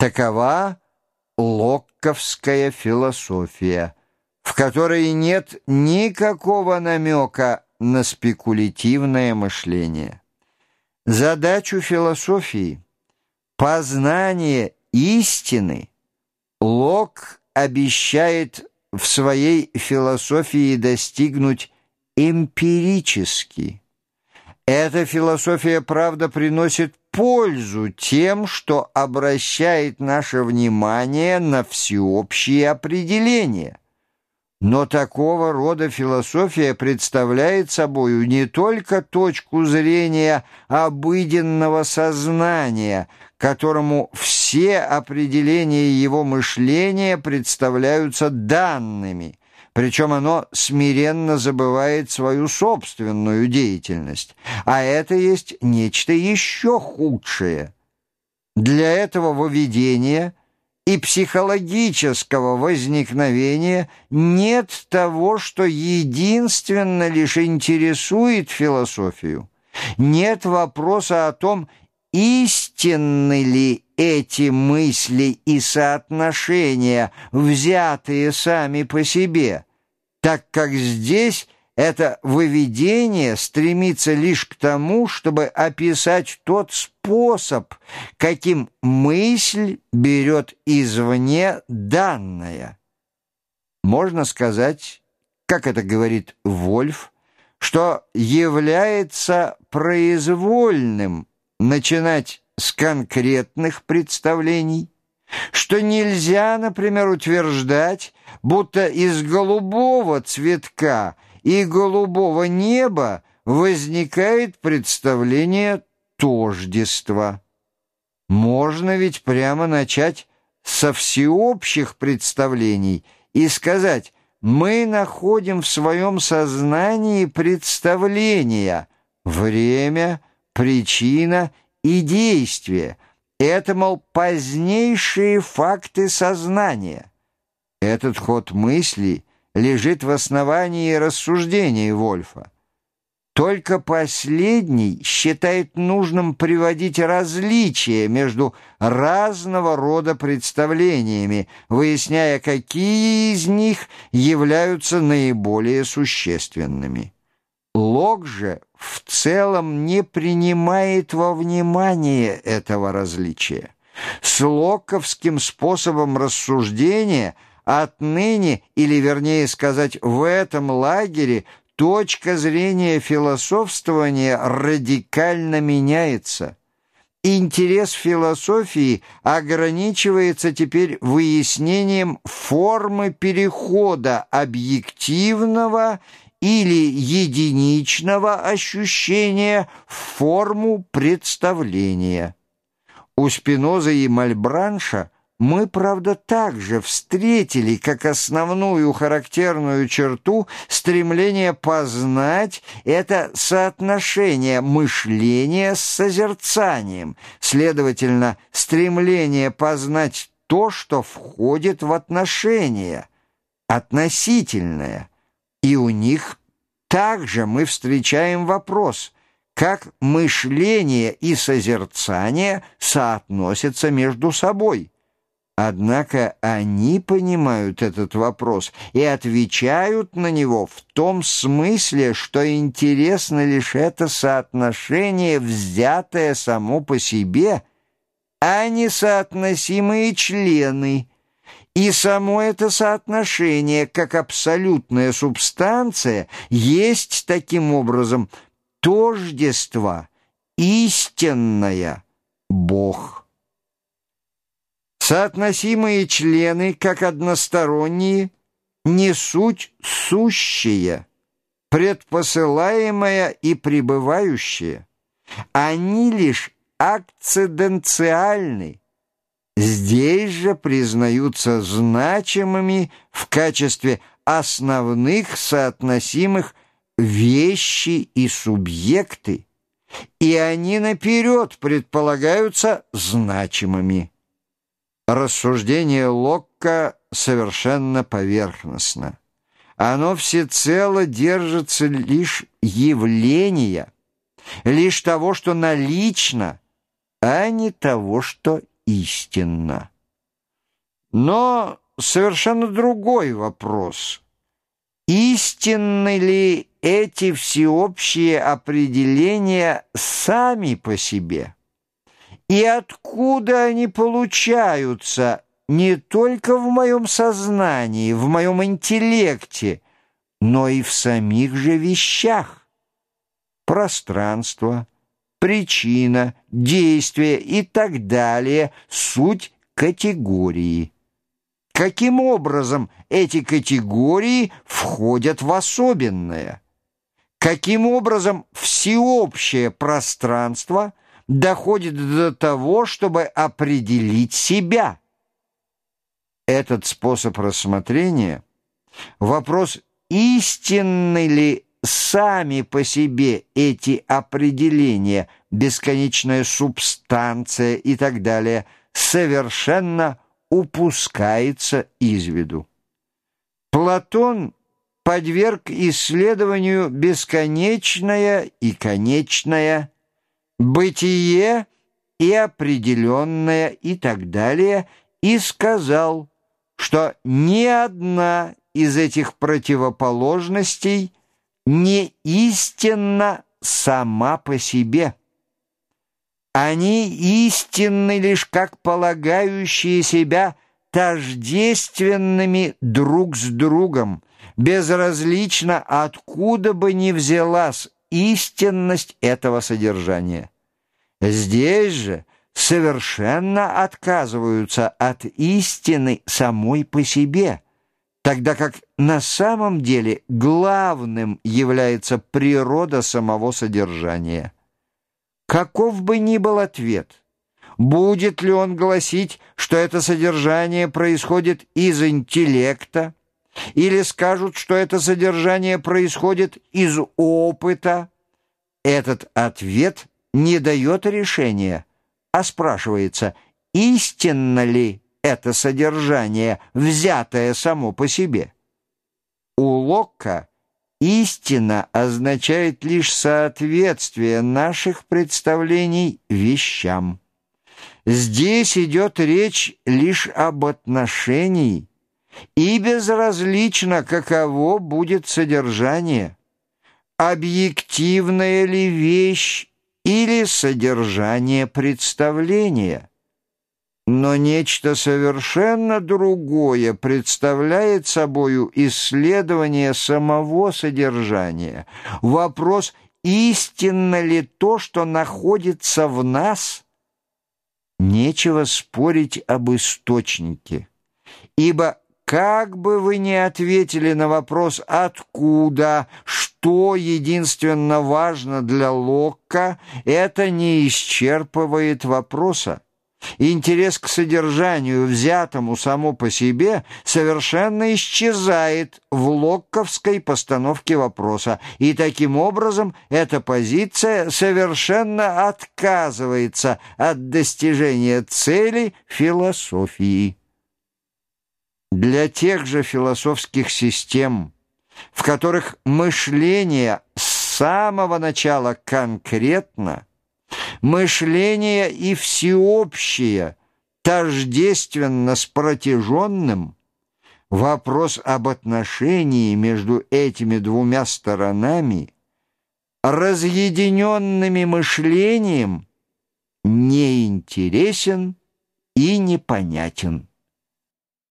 Такова локковская философия, в которой нет никакого намека на спекулятивное мышление. Задачу философии – познание истины – Лок обещает в своей философии достигнуть эмпирически. Эта философия, правда, приносит пользу тем, что обращает наше внимание на всеобщие определения. Но такого рода философия представляет собою не только точку зрения обыденного сознания, которому все определения его мышления представляются данными, причем оно смиренно забывает свою собственную деятельность, а это есть нечто еще худшее. Для этого выведения – и психологического возникновения нет того, что единственно лишь интересует философию. Нет вопроса о том, истинны ли эти мысли и соотношения, взятые сами по себе, так как здесь – это выведение стремится лишь к тому, чтобы описать тот способ, каким мысль берет извне данное. Можно сказать, как это говорит Вольф, что является произвольным начинать с конкретных представлений, что нельзя, например, утверждать, будто из голубого цветка – и голубого неба возникает представление тождества. Можно ведь прямо начать со всеобщих представлений и сказать «мы находим в своем сознании представления, время, причина и действие». Это, мол, позднейшие факты сознания. Этот ход мысли – лежит в основании рассуждений Вольфа. Только последний считает нужным приводить различия между разного рода представлениями, выясняя, какие из них являются наиболее существенными. Лок же в целом не принимает во внимание этого различия. С локовским способом рассуждения – Отныне, или вернее сказать, в этом лагере точка зрения философствования радикально меняется. Интерес философии ограничивается теперь выяснением формы перехода объективного или единичного ощущения в форму представления. У Спиноза и Мальбранша – мы, правда, также встретили как основную характерную черту стремление познать это соотношение мышления с созерцанием, следовательно, стремление познать то, что входит в отношения, относительное. И у них также мы встречаем вопрос – как мышление и созерцание соотносятся между собой. Однако они понимают этот вопрос и отвечают на него в том смысле, что интересно лишь это соотношение, взятое само по себе, а не соотносимые члены. И само это соотношение, как абсолютная субстанция, есть таким образом тождество, истинное Бог. Соотносимые члены, как односторонние, не суть сущие, предпосылаемое и пребывающее. Они лишь акциденциальны. Здесь же признаются значимыми в качестве основных соотносимых вещи и субъекты, и они наперед предполагаются значимыми. Рассуждение Локка совершенно поверхностно. Оно всецело держится лишь явления, лишь того, что налично, а не того, что истинно. Но совершенно другой вопрос. Истинны ли эти всеобщие определения сами по себе? И откуда они получаются не только в моем сознании, в моем интеллекте, но и в самих же вещах? Пространство, причина, действие и так далее — суть категории. Каким образом эти категории входят в особенное? Каким образом всеобщее пространство доходит до того, чтобы определить себя? Этот способ рассмотрения — вопрос, истинны ли сами по себе эти определения, бесконечная субстанция и так далее, совершенно упускается из виду. Платон подверг исследованию бесконечное и конечное, бытие и определенное и так далее, и сказал, что ни одна из этих противоположностей не истинна сама по себе. Они истинны лишь как полагающие себя тождественными друг с другом, безразлично откуда бы ни взялась истинность этого содержания. Здесь же совершенно отказываются от истины самой по себе, тогда как на самом деле главным является природа самого содержания. Каков бы ни был ответ, будет ли он гласить, что это содержание происходит из интеллекта, или скажут, что это содержание происходит из опыта, этот ответ не дает решения, а спрашивается, истинно ли это содержание, взятое само по себе. У Локка Истина означает лишь соответствие наших представлений вещам. Здесь идет речь лишь об отношении, и безразлично, каково будет содержание. Объективная ли вещь или содержание представления – но нечто совершенно другое представляет собою исследование самого содержания. Вопрос, истинно ли то, что находится в нас? Нечего спорить об источнике, ибо как бы вы ни ответили на вопрос «откуда?», что единственно важно для Локка, это не исчерпывает вопроса. Интерес к содержанию, взятому само по себе, совершенно исчезает в локковской постановке вопроса, и таким образом эта позиция совершенно отказывается от достижения цели философии. Для тех же философских систем, в которых мышление с самого начала конкретно – мышление и всеобщее, тождественно с протяженным, вопрос об отношении между этими двумя сторонами, разъединенными мышлением, неинтересен и непонятен.